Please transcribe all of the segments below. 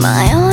My own.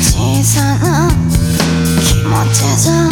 小さな気持ちじゃ。